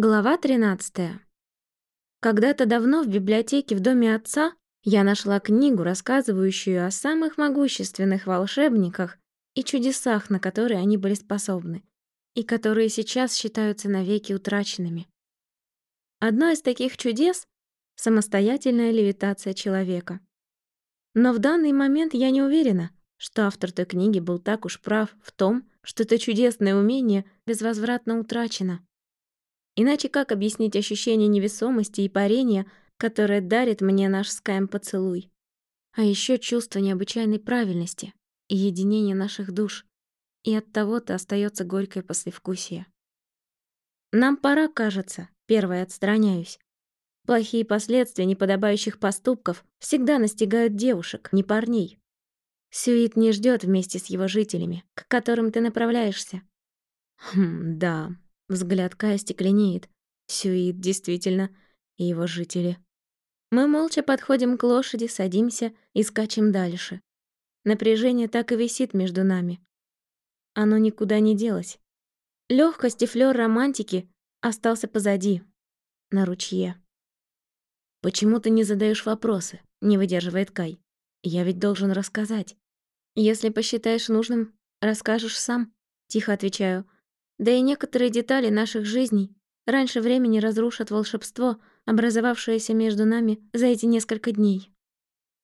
Глава 13. Когда-то давно в библиотеке в доме отца я нашла книгу, рассказывающую о самых могущественных волшебниках и чудесах, на которые они были способны, и которые сейчас считаются навеки утраченными. Одно из таких чудес — самостоятельная левитация человека. Но в данный момент я не уверена, что автор той книги был так уж прав в том, что это чудесное умение безвозвратно утрачено. Иначе как объяснить ощущение невесомости и парения, которое дарит мне наш скайм поцелуй? А еще чувство необычайной правильности и единения наших душ. И от того-то остается горькое послевкусие. Нам пора, кажется, первой отстраняюсь. Плохие последствия неподобающих поступков всегда настигают девушек, не парней. Сюит не ждет вместе с его жителями, к которым ты направляешься. Хм, да, Взгляд Кая стекленеет. Сюит, действительно, и его жители. Мы молча подходим к лошади, садимся и скачем дальше. Напряжение так и висит между нами. Оно никуда не делось. Лёгкость и флёр романтики остался позади, на ручье. «Почему ты не задаешь вопросы?» — не выдерживает Кай. «Я ведь должен рассказать». «Если посчитаешь нужным, расскажешь сам», — тихо отвечаю, да и некоторые детали наших жизней раньше времени разрушат волшебство, образовавшееся между нами за эти несколько дней.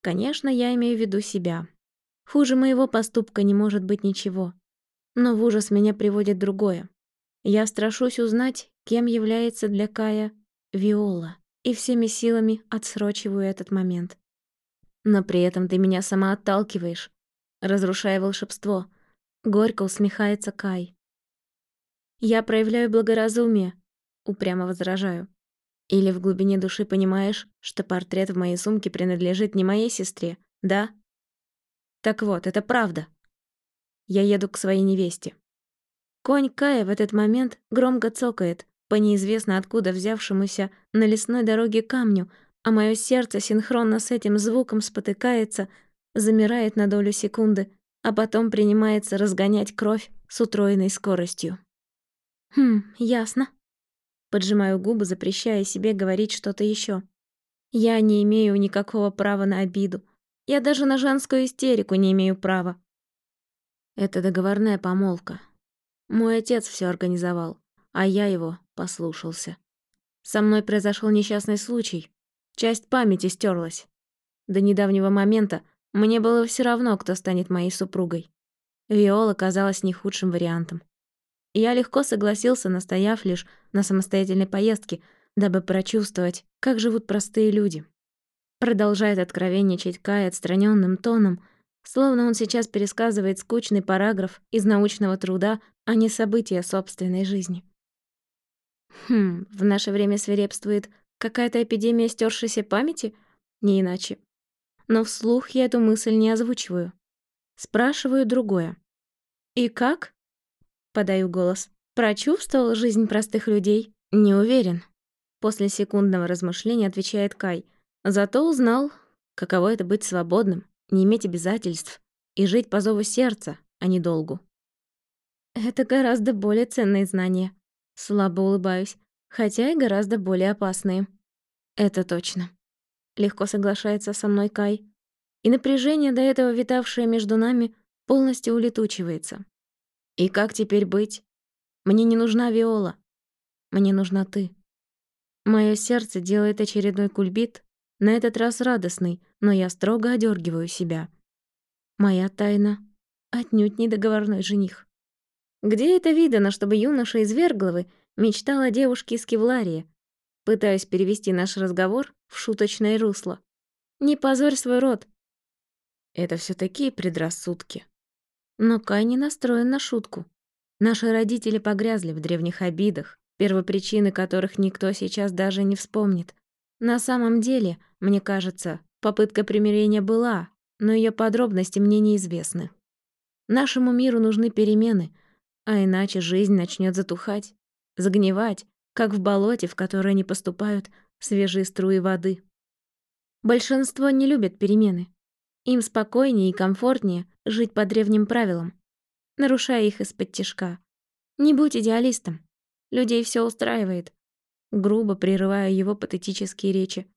Конечно, я имею в виду себя. Хуже моего поступка не может быть ничего. Но в ужас меня приводит другое. Я страшусь узнать, кем является для Кая Виола, и всеми силами отсрочиваю этот момент. Но при этом ты меня сама отталкиваешь, разрушая волшебство. Горько усмехается Кай. Я проявляю благоразумие, упрямо возражаю. Или в глубине души понимаешь, что портрет в моей сумке принадлежит не моей сестре, да? Так вот, это правда. Я еду к своей невесте. Конь Кая в этот момент громко цокает по неизвестно откуда взявшемуся на лесной дороге камню, а мое сердце синхронно с этим звуком спотыкается, замирает на долю секунды, а потом принимается разгонять кровь с утроенной скоростью. Хм, ясно. Поджимаю губы, запрещая себе говорить что-то еще. Я не имею никакого права на обиду. Я даже на женскую истерику не имею права. Это договорная помолвка. Мой отец все организовал, а я его послушался. Со мной произошел несчастный случай. Часть памяти стерлась. До недавнего момента мне было все равно, кто станет моей супругой. Виола казалась не худшим вариантом. Я легко согласился, настояв лишь на самостоятельной поездке, дабы прочувствовать, как живут простые люди. Продолжает откровенничать Кай отстраненным тоном, словно он сейчас пересказывает скучный параграф из научного труда, а не события собственной жизни. Хм, в наше время свирепствует какая-то эпидемия стершейся памяти? Не иначе. Но вслух я эту мысль не озвучиваю. Спрашиваю другое. «И как?» Подаю голос. Прочувствовал жизнь простых людей? Не уверен. После секундного размышления отвечает Кай. Зато узнал, каково это быть свободным, не иметь обязательств и жить по зову сердца, а не долгу. Это гораздо более ценные знания. Слабо улыбаюсь, хотя и гораздо более опасные. Это точно. Легко соглашается со мной Кай. И напряжение, до этого витавшее между нами, полностью улетучивается. И как теперь быть? Мне не нужна Виола. Мне нужна ты. Мое сердце делает очередной кульбит, на этот раз радостный, но я строго одергиваю себя. Моя тайна отнюдь не договорной жених. Где это видано, чтобы юноша из Вергловы мечтал о девушке из Кевларии? Пытаюсь перевести наш разговор в шуточное русло. Не позорь свой род. Это все такие предрассудки. Но Кай не настроен на шутку. Наши родители погрязли в древних обидах, первопричины которых никто сейчас даже не вспомнит. На самом деле, мне кажется, попытка примирения была, но ее подробности мне неизвестны. Нашему миру нужны перемены, а иначе жизнь начнет затухать, загнивать, как в болоте, в которое не поступают свежие струи воды. Большинство не любят перемены, им спокойнее и комфортнее жить по древним правилам, нарушая их из-под тишка. Не будь идеалистом. Людей все устраивает. грубо прерывая его патетические речи.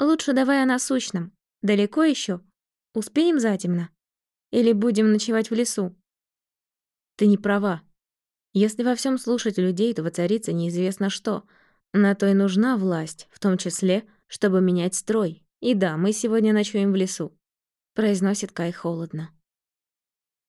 «Лучше давай о насущном. Далеко еще? Успеем затемно? Или будем ночевать в лесу?» «Ты не права. Если во всем слушать людей, то воцарится неизвестно что. На то и нужна власть, в том числе, чтобы менять строй. И да, мы сегодня ночуем в лесу», — произносит Кай холодно.